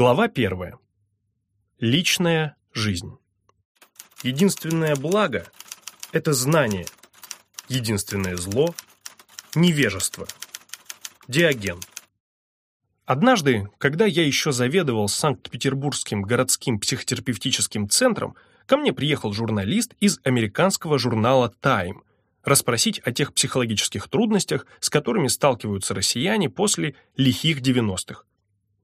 Глава первая. Личная жизнь. Единственное благо – это знание. Единственное зло – невежество. Диоген. Однажды, когда я еще заведовал Санкт-Петербургским городским психотерапевтическим центром, ко мне приехал журналист из американского журнала Time расспросить о тех психологических трудностях, с которыми сталкиваются россияне после лихих 90-х.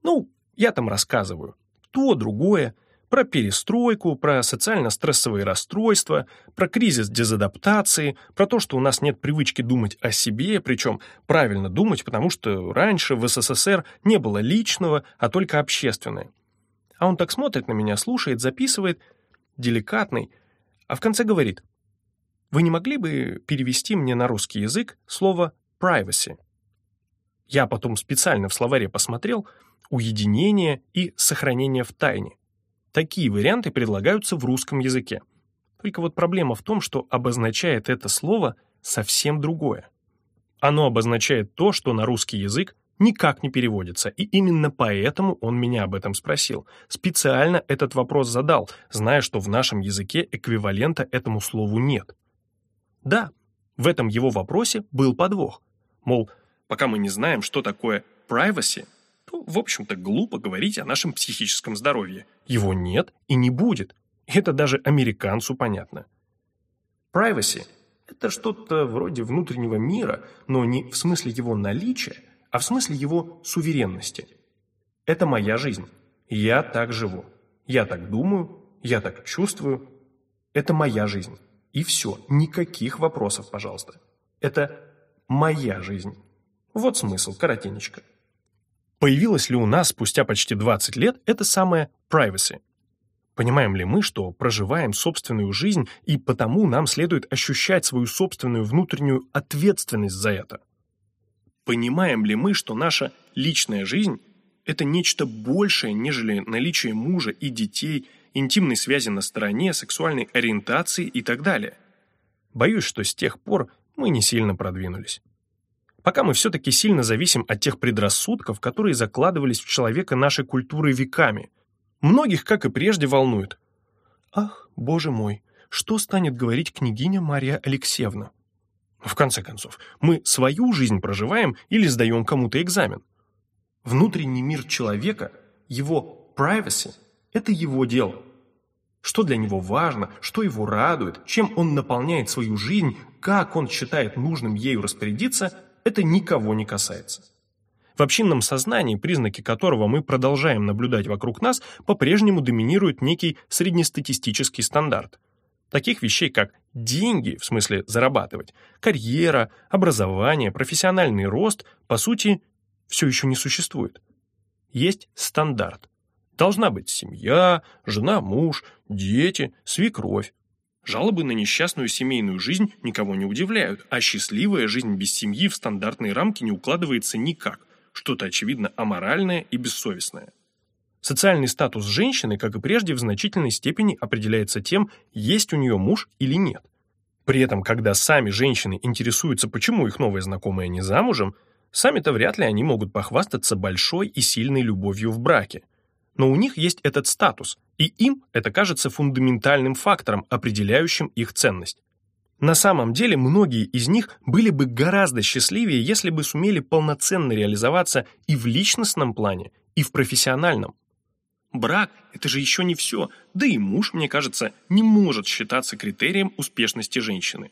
Ну, я там рассказываю то, другое, про перестройку, про социально-стрессовые расстройства, про кризис дезадаптации, про то, что у нас нет привычки думать о себе, причем правильно думать, потому что раньше в СССР не было личного, а только общественное. А он так смотрит на меня, слушает, записывает, деликатный, а в конце говорит, «Вы не могли бы перевести мне на русский язык слово «privacy»?» Я потом специально в словаре посмотрел – уединение и сохранение в тайне. Такие варианты предлагаются в русском языке. Только вот проблема в том, что обозначает это слово совсем другое. Оно обозначает то, что на русский язык никак не переводится, и именно поэтому он меня об этом спросил. Специально этот вопрос задал, зная, что в нашем языке эквивалента этому слову нет. Да, в этом его вопросе был подвох. Мол, пока мы не знаем, что такое privacy, то, в общем-то, глупо говорить о нашем психическом здоровье. Его нет и не будет. Это даже американцу понятно. Privacy – это что-то вроде внутреннего мира, но не в смысле его наличия, а в смысле его суверенности. Это моя жизнь. Я так живу. Я так думаю, я так чувствую. Это моя жизнь. И все, никаких вопросов, пожалуйста. Это моя жизнь. Вот смысл, коротенечко. Появилось ли у нас спустя почти 20 лет это самое privacy? Понимаем ли мы, что проживаем собственную жизнь, и потому нам следует ощущать свою собственную внутреннюю ответственность за это? Понимаем ли мы, что наша личная жизнь – это нечто большее, нежели наличие мужа и детей, интимной связи на стороне, сексуальной ориентации и так далее? Боюсь, что с тех пор мы не сильно продвинулись пока мы все-таки сильно зависим от тех предрассудков, которые закладывались в человека нашей культурой веками. Многих, как и прежде, волнует. «Ах, боже мой, что станет говорить княгиня Мария Алексеевна?» В конце концов, мы свою жизнь проживаем или сдаем кому-то экзамен. Внутренний мир человека, его privacy – это его дело. Что для него важно, что его радует, чем он наполняет свою жизнь, как он считает нужным ею распорядиться – это никого не касается. В общинном сознании, признаки которого мы продолжаем наблюдать вокруг нас, по-прежнему доминирует некий среднестатистический стандарт. Таких вещей, как деньги, в смысле зарабатывать, карьера, образование, профессиональный рост, по сути, все еще не существует. Есть стандарт. Должна быть семья, жена, муж, дети, свекровь. Жалобы на несчастную семейную жизнь никого не удивляют, а счастливая жизнь без семьи в стандартные рамки не укладывается никак, что-то очевидно аморальное и бессовестное. Социальный статус женщины, как и прежде, в значительной степени определяется тем, есть у нее муж или нет. При этом, когда сами женщины интересуются, почему их новая знакомая не замужем, сами-то вряд ли они могут похвастаться большой и сильной любовью в браке – но у них есть этот статус, и им это кажется фундаментальным фактором, определяющим их ценность. На самом деле многие из них были бы гораздо счастливее, если бы сумели полноценно реализоваться и в личностном плане, и в профессиональном. Брак – это же еще не все, да и муж, мне кажется, не может считаться критерием успешности женщины.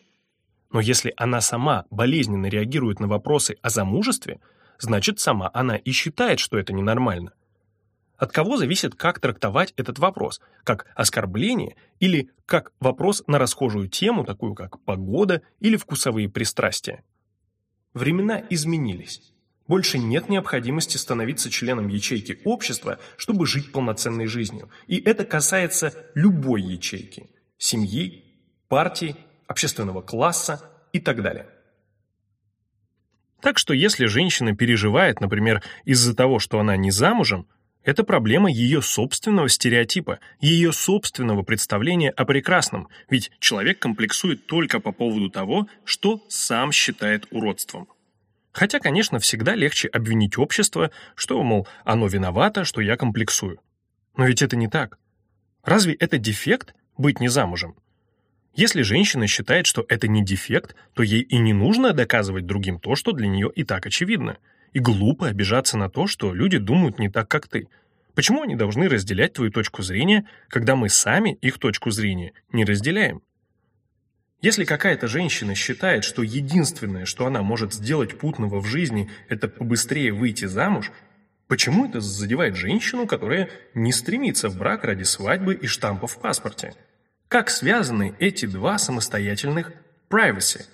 Но если она сама болезненно реагирует на вопросы о замужестве, значит, сама она и считает, что это ненормально. От кого зависит, как трактовать этот вопрос, как оскорбление или как вопрос на расхожую тему, такую как погода или вкусовые пристрастия. Времена изменились. Больше нет необходимости становиться членом ячейки общества, чтобы жить полноценной жизнью. И это касается любой ячейки – семьи, партии, общественного класса и так далее. Так что если женщина переживает, например, из-за того, что она не замужем – это проблема ее собственного стереотипа, ее собственного представления о прекрасном, ведь человек комплексует только по поводу того, что сам считает уродством. Хотя, конечно, всегда легче обвинить общество, что, мол, оно виновато, что я комплексую. Но ведь это не так. Разве это дефект быть не замужем? Если женщина считает, что это не дефект, то ей и не нужно доказывать другим то, что для нее и так очевидно. И глупо обижаться на то, что люди думают не так, как ты. Почему они должны разделять твою точку зрения, когда мы сами их точку зрения не разделяем? Если какая-то женщина считает, что единственное, что она может сделать путного в жизни, это побыстрее выйти замуж, почему это задевает женщину, которая не стремится в брак ради свадьбы и штампа в паспорте? Как связаны эти два самостоятельных privacy?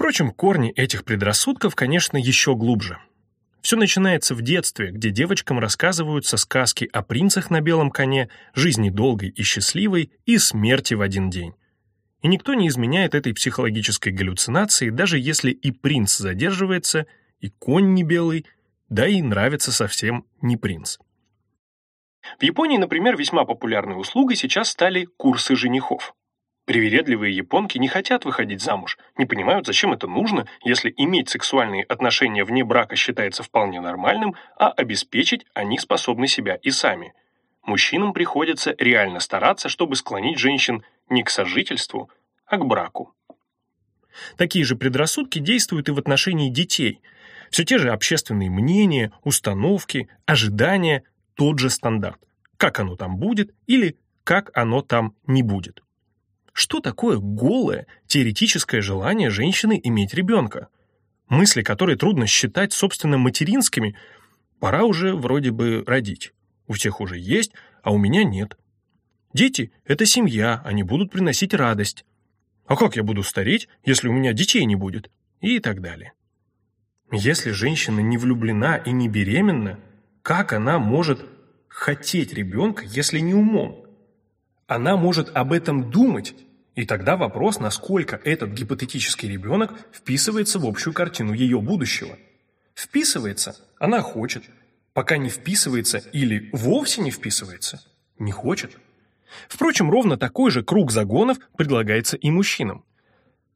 Впрочем, корни этих предрассудков, конечно, еще глубже – все начинается в детстве, где девочкам рассказываются сказки о принцах на белом коне, жизни долгой и счастливой и смерти в один день. И никто не изменяет этой психологической галлюцинации, даже если и принц задерживается, и конь не белый, да и нравится совсем не принц. В Японии, например, весьма популярной услугой сейчас стали курсы женихов. Привередливые японки не хотят выходить замуж, не понимают, зачем это нужно, если иметь сексуальные отношения вне брака считается вполне нормальным, а обеспечить они способны себя и сами. Мужчинам приходится реально стараться, чтобы склонить женщин не к сожительству, а к браку. Такие же предрассудки действуют и в отношении детей. Все те же общественные мнения, установки, ожидания, тот же стандарт. Как оно там будет или как оно там не будет. Что такое голое, теоретическое желание женщины иметь ребенка? Мысли, которые трудно считать собственно материнскими, пора уже вроде бы родить. У всех уже есть, а у меня нет. Дети — это семья, они будут приносить радость. А как я буду стареть, если у меня детей не будет? И так далее. Если женщина не влюблена и не беременна, как она может хотеть ребенка, если не умом? Она может об этом думать, и тогда вопрос, насколько этот гипотетический ребенок вписывается в общую картину ее будущего. Вписывается, она хочет. Пока не вписывается или вовсе не вписывается, не хочет. Впрочем, ровно такой же круг загонов предлагается и мужчинам.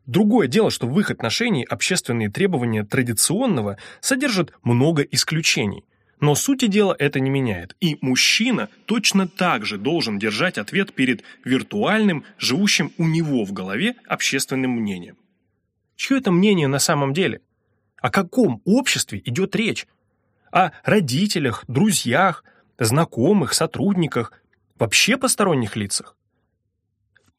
Другое дело, что в их отношении общественные требования традиционного содержат много исключений – но сути дела это не меняет, и мужчина точно так же должен держать ответ перед виртуальным, живущим у него в голове общественным мнением. Чье это мнение на самом деле? О каком обществе идет речь? О родителях, друзьях, знакомых, сотрудниках, вообще посторонних лицах?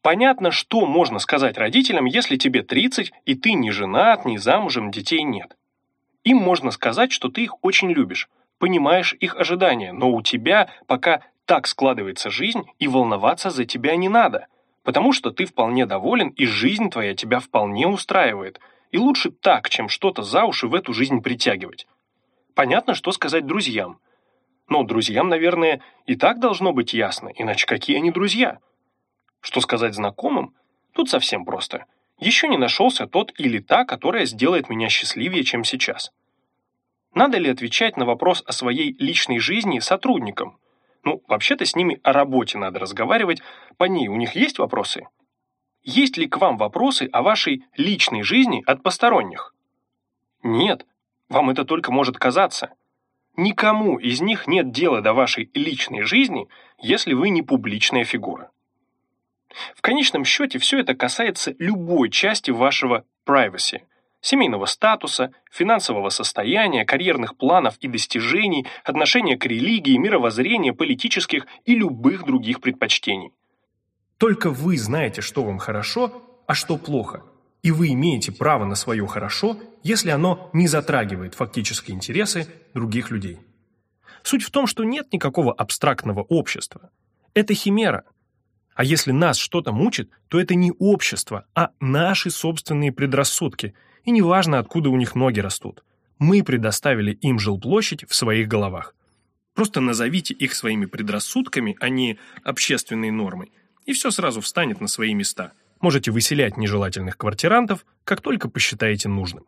Понятно, что можно сказать родителям, если тебе 30, и ты не женат, не замужем, детей нет. Им можно сказать, что ты их очень любишь, понимаешь их ожидания, но у тебя пока так складывается жизнь, и волноваться за тебя не надо, потому что ты вполне доволен, и жизнь твоя тебя вполне устраивает, и лучше так, чем что-то за уши в эту жизнь притягивать. Понятно, что сказать друзьям. Но друзьям, наверное, и так должно быть ясно, иначе какие они друзья? Что сказать знакомым? Тут совсем просто. Еще не нашелся тот или та, которая сделает меня счастливее, чем сейчас. Надо ли отвечать на вопрос о своей личной жизни сотрудникам? Ну, вообще-то с ними о работе надо разговаривать, по ней у них есть вопросы? Есть ли к вам вопросы о вашей личной жизни от посторонних? Нет, вам это только может казаться. Никому из них нет дела до вашей личной жизни, если вы не публичная фигура. В конечном счете все это касается любой части вашего privacy – семейного статуса, финансового состояния, карьерных планов и достижений, отношения к религии, мировоззрения, политических и любых других предпочтений. Только вы знаете, что вам хорошо, а что плохо, и вы имеете право на свое хорошо, если оно не затрагивает фактические интересы других людей. Суть в том, что нет никакого абстрактного общества. Это химера. А если нас что-то мучит, то это не общество, а наши собственные предрассудки – и неважно, откуда у них ноги растут. Мы предоставили им жилплощадь в своих головах. Просто назовите их своими предрассудками, а не общественной нормой, и все сразу встанет на свои места. Можете выселять нежелательных квартирантов, как только посчитаете нужным.